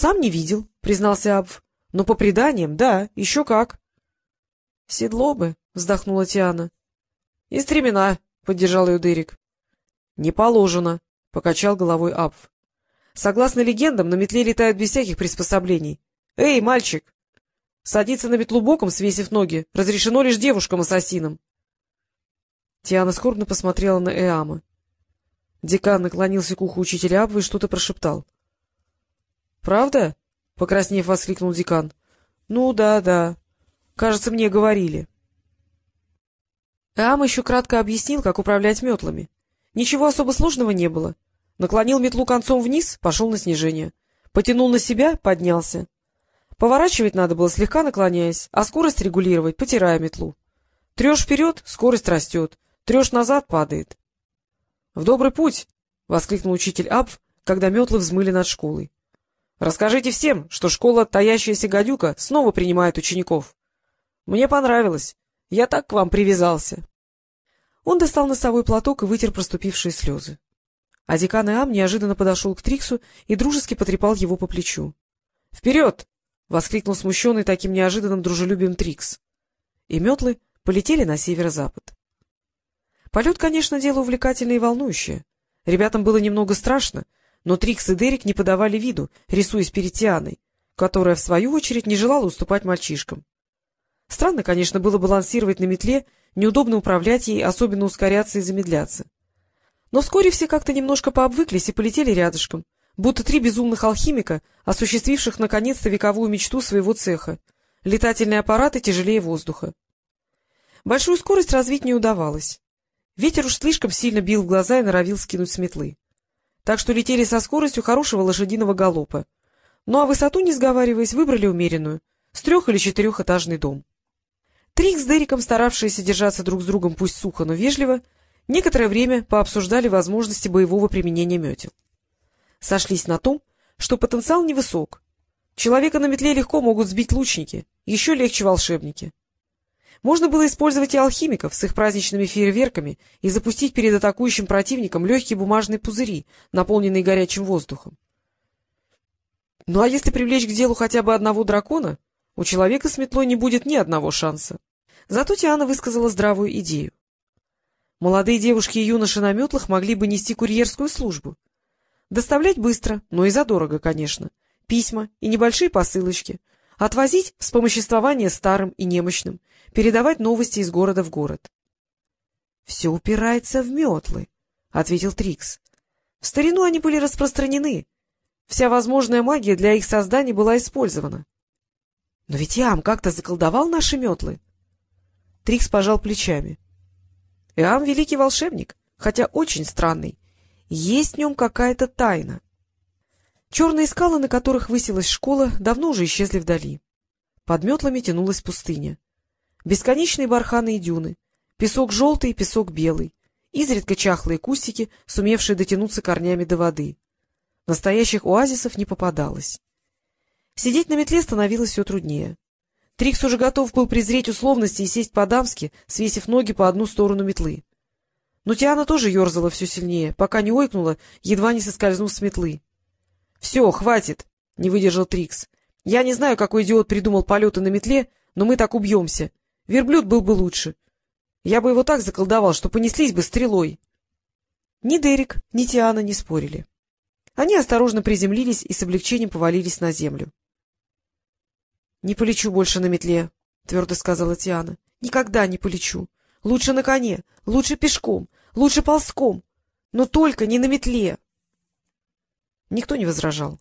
Сам не видел, — признался Абв. — Но по преданиям, да, еще как. — Седло бы, — вздохнула Тиана. — И стремена, — поддержал ее Дерек. — Не положено, — покачал головой Абв. — Согласно легендам, на метле летают без всяких приспособлений. Эй, мальчик! Садиться на метлу боком, свесив ноги, разрешено лишь девушкам-ассасинам. Тиана скорбно посмотрела на Эама. Декан наклонился к уху учителя Абвы и что-то прошептал. — Правда? — покраснев, воскликнул декан. — Ну, да, да. Кажется, мне говорили. Эам еще кратко объяснил, как управлять метлами. Ничего особо сложного не было. Наклонил метлу концом вниз, пошел на снижение. Потянул на себя, поднялся. Поворачивать надо было слегка наклоняясь, а скорость регулировать, потирая метлу. Трешь вперед — скорость растет, трешь назад — падает. — В добрый путь! — воскликнул учитель Абв, когда метлы взмыли над школой. — Расскажите всем, что школа «Таящаяся гадюка» снова принимает учеников. Мне понравилось. Я так к вам привязался. Он достал носовой платок и вытер проступившие слезы. А декан Иам неожиданно подошел к Триксу и дружески потрепал его по плечу. — Вперед! — воскликнул смущенный таким неожиданным дружелюбием Трикс. И метлы полетели на северо-запад. Полет, конечно, дело увлекательное и волнующее. Ребятам было немного страшно, но Трикс и Дерек не подавали виду, рисуясь перед Тианой, которая, в свою очередь, не желала уступать мальчишкам. Странно, конечно, было балансировать на метле, неудобно управлять ей, особенно ускоряться и замедляться. Но вскоре все как-то немножко пообвыклись и полетели рядышком, будто три безумных алхимика, осуществивших наконец-то вековую мечту своего цеха — летательные аппараты тяжелее воздуха. Большую скорость развить не удавалось. Ветер уж слишком сильно бил в глаза и норовил скинуть с метлы. Так что летели со скоростью хорошего лошадиного галопа. Ну а высоту, не сговариваясь, выбрали умеренную — с трех- или четырехэтажный дом. Трик с Дериком, старавшиеся держаться друг с другом пусть сухо, но вежливо, некоторое время пообсуждали возможности боевого применения метел сошлись на том, что потенциал невысок. Человека на метле легко могут сбить лучники, еще легче волшебники. Можно было использовать и алхимиков с их праздничными фейерверками и запустить перед атакующим противником легкие бумажные пузыри, наполненные горячим воздухом. Ну а если привлечь к делу хотя бы одного дракона, у человека с метлой не будет ни одного шанса. Зато Тиана высказала здравую идею. Молодые девушки и юноши на метлах могли бы нести курьерскую службу, Доставлять быстро, но и задорого, конечно. Письма и небольшие посылочки. Отвозить вспомоществование старым и немощным. Передавать новости из города в город. — Все упирается в метлы, — ответил Трикс. В старину они были распространены. Вся возможная магия для их создания была использована. — Но ведь Иам как-то заколдовал наши метлы. Трикс пожал плечами. — Иам — великий волшебник, хотя очень странный есть в нем какая-то тайна. Черные скалы, на которых высилась школа, давно уже исчезли вдали. Под метлами тянулась пустыня. Бесконечные барханы и дюны, песок желтый, песок белый, изредка чахлые кустики, сумевшие дотянуться корнями до воды. Настоящих оазисов не попадалось. Сидеть на метле становилось все труднее. Трикс уже готов был презреть условности и сесть по-дамски, свесив ноги по одну сторону метлы. Но Тиана тоже ерзала все сильнее, пока не ойкнула, едва не соскользнув с метлы. — Все, хватит! — не выдержал Трикс. — Я не знаю, какой идиот придумал полеты на метле, но мы так убьемся. Верблюд был бы лучше. Я бы его так заколдовал, что понеслись бы стрелой. Ни Дерек, ни Тиана не спорили. Они осторожно приземлились и с облегчением повалились на землю. — Не полечу больше на метле, — твердо сказала Тиана. — Никогда не полечу. Лучше на коне, лучше пешком, Лучше ползком, но только не на метле. Никто не возражал.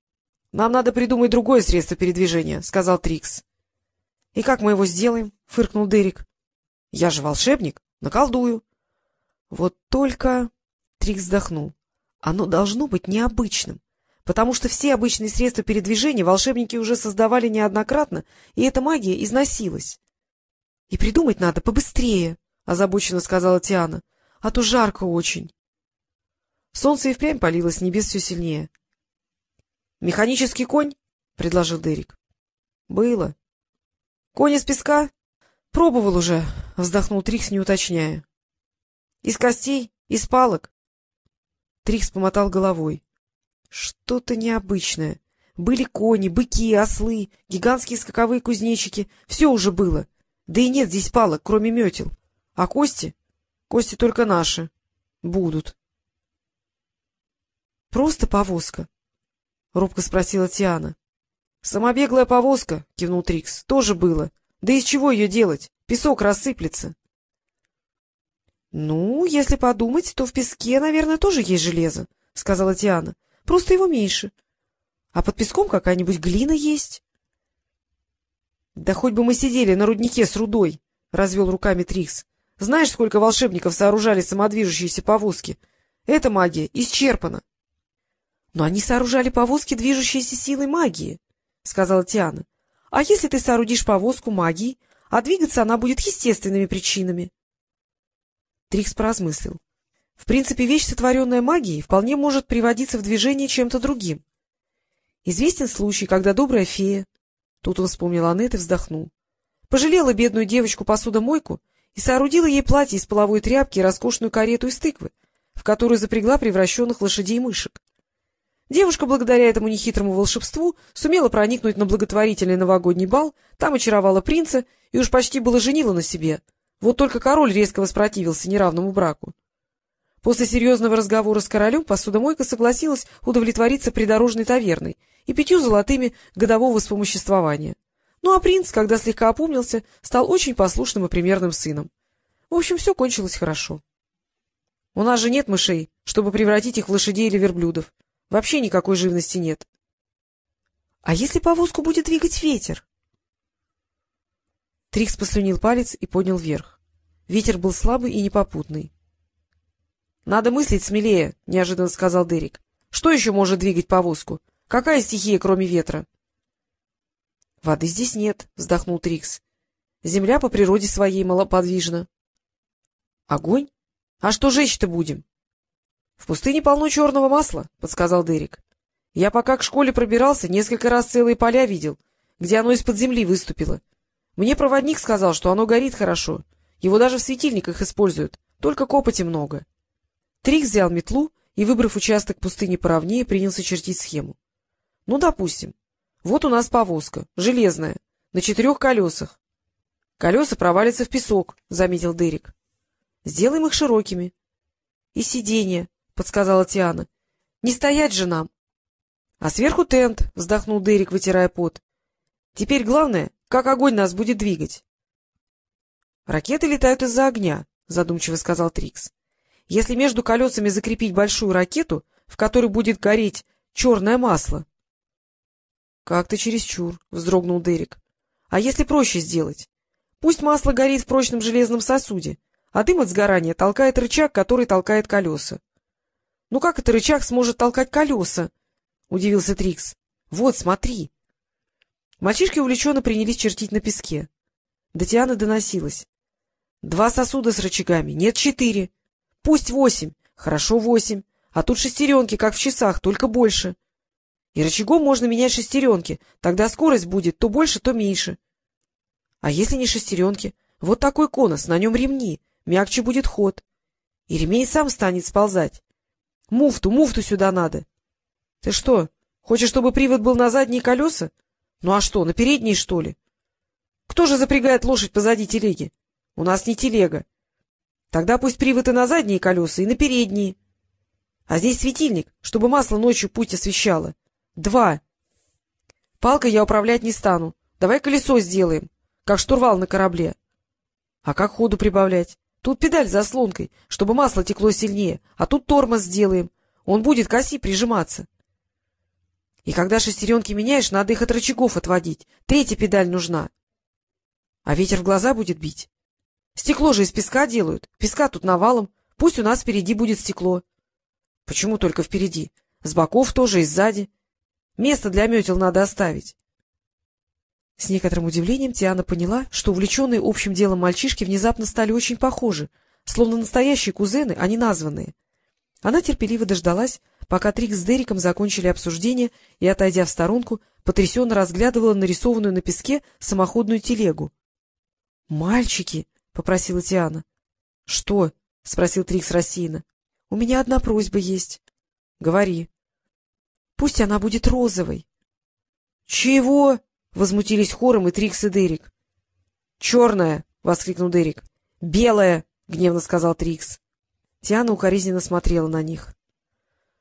— Нам надо придумать другое средство передвижения, — сказал Трикс. — И как мы его сделаем? — фыркнул Дерек. — Я же волшебник, наколдую. — Вот только... — Трикс вздохнул. — Оно должно быть необычным, потому что все обычные средства передвижения волшебники уже создавали неоднократно, и эта магия износилась. — И придумать надо побыстрее, — озабоченно сказала Тиана а то жарко очень. Солнце и впрямь палило с небес все сильнее. — Механический конь? — предложил Дерек. — Было. — Конь из песка? — Пробовал уже, — вздохнул Трикс, не уточняя. — Из костей? Из палок? Трикс помотал головой. — Что-то необычное. Были кони, быки, ослы, гигантские скаковые кузнечики. Все уже было. Да и нет здесь палок, кроме метел. А кости? Кости только наши. Будут. — Просто повозка? — робко спросила Тиана. — Самобеглая повозка, — кивнул Трикс, — тоже было. Да из чего ее делать? Песок рассыплется. — Ну, если подумать, то в песке, наверное, тоже есть железо, — сказала Тиана. — Просто его меньше. А под песком какая-нибудь глина есть. — Да хоть бы мы сидели на руднике с рудой, — развел руками Трикс. — Знаешь, сколько волшебников сооружали самодвижущиеся повозки? Эта магия исчерпана. — Но они сооружали повозки, движущиеся силой магии, — сказала Тиана. — А если ты соорудишь повозку магией, а двигаться она будет естественными причинами? Трикс поразмыслил. В принципе, вещь, сотворенная магией, вполне может приводиться в движение чем-то другим. Известен случай, когда добрая фея, тут он вспомнил Аннет и вздохнул, пожалела бедную девочку-посудомойку и соорудила ей платье из половой тряпки и роскошную карету из тыквы, в которую запрягла превращенных лошадей и мышек. Девушка, благодаря этому нехитрому волшебству, сумела проникнуть на благотворительный новогодний бал, там очаровала принца и уж почти было женила на себе — вот только король резко воспротивился неравному браку. После серьезного разговора с королем посудомойка согласилась удовлетвориться придорожной таверной и пятью золотыми годового вспомоществования. Ну а принц, когда слегка опомнился, стал очень послушным и примерным сыном. В общем, все кончилось хорошо. У нас же нет мышей, чтобы превратить их в лошадей или верблюдов. Вообще никакой живности нет. — А если повозку будет двигать ветер? Трикс послюнил палец и поднял вверх. Ветер был слабый и непопутный. — Надо мыслить смелее, — неожиданно сказал Дерек. — Что еще может двигать повозку? Какая стихия, кроме ветра? — Воды здесь нет, — вздохнул Трикс. — Земля по природе своей малоподвижна. — Огонь? А что жечь-то будем? — В пустыне полно черного масла, — подсказал Дерек. — Я пока к школе пробирался, несколько раз целые поля видел, где оно из-под земли выступило. Мне проводник сказал, что оно горит хорошо. Его даже в светильниках используют, только копоти много. Трикс взял метлу и, выбрав участок пустыни поровнее, принялся чертить схему. Ну, допустим. Вот у нас повозка, железная, на четырех колесах. Колеса провалятся в песок, — заметил Дерек. Сделаем их широкими. — И сиденье, — подсказала Тиана. — Не стоять же нам. — А сверху тент, — вздохнул Дерек, вытирая пот. — Теперь главное как огонь нас будет двигать? — Ракеты летают из-за огня, — задумчиво сказал Трикс. — Если между колесами закрепить большую ракету, в которой будет гореть черное масло... — Как-то чересчур, — вздрогнул Дерек. — А если проще сделать? Пусть масло горит в прочном железном сосуде, а дым от сгорания толкает рычаг, который толкает колеса. — Ну как это рычаг сможет толкать колеса? — удивился Трикс. — Вот, смотри. Мальчишки увлеченно принялись чертить на песке. До Тианы доносилось. — Два сосуда с рычагами, нет четыре. Пусть восемь, хорошо восемь, а тут шестеренки, как в часах, только больше. И рычагом можно менять шестеренки, тогда скорость будет то больше, то меньше. А если не шестеренки? Вот такой конус, на нем ремни, мягче будет ход. И ремень сам станет сползать. Муфту, муфту сюда надо. Ты что, хочешь, чтобы привод был на задние колеса? Ну а что, на передней, что ли? Кто же запрягает лошадь позади телеги? У нас не телега. Тогда пусть привод и на задние колеса, и на передние. А здесь светильник, чтобы масло ночью путь освещало. Два. Палкой я управлять не стану. Давай колесо сделаем, как штурвал на корабле. А как ходу прибавлять? Тут педаль с заслонкой, чтобы масло текло сильнее, а тут тормоз сделаем. Он будет к оси прижиматься. И когда шестеренки меняешь, надо их от рычагов отводить. Третья педаль нужна. А ветер в глаза будет бить. Стекло же из песка делают. Песка тут навалом. Пусть у нас впереди будет стекло. Почему только впереди? С боков тоже и сзади. Место для метел надо оставить. С некоторым удивлением Тиана поняла, что увлеченные общим делом мальчишки внезапно стали очень похожи, словно настоящие кузены, а не названные. Она терпеливо дождалась, пока Трикс с Дериком закончили обсуждение и, отойдя в сторонку, потрясенно разглядывала нарисованную на песке самоходную телегу. — Мальчики! — попросила Тиана. — Что? — спросил Трикс рассеянно. — У меня одна просьба есть. — Говори. — Пусть она будет розовой. Чего? — возмутились хором и Трикс, и Дерек. — Черная! — воскликнул Дерек. — Белая! — гневно сказал Трикс. Тиана укоризненно смотрела на них.